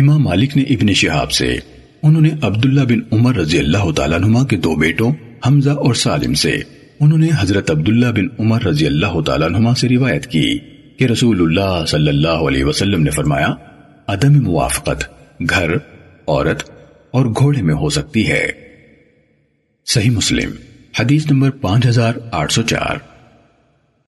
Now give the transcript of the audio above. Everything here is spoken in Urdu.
امام مالک نے ابن شہاب سے، انہوں نے عبداللہ بن عمر رضی اللہ تعالیٰ نما کے دو بیٹوں، حمزہ اور سالم سے، انہوں نے حضرت عبداللہ بن عمر رضی اللہ تعالیٰ نما سے روایت کی کہ رسول اللہ صلی اللہ علیہ وسلم نے فرمایا، عدم موافقت گھر، عورت اور گھوڑے میں ہو سکتی ہے۔ صحیح مسلم، حدیث نمبر پانچ ہزار آٹھ سو چار۔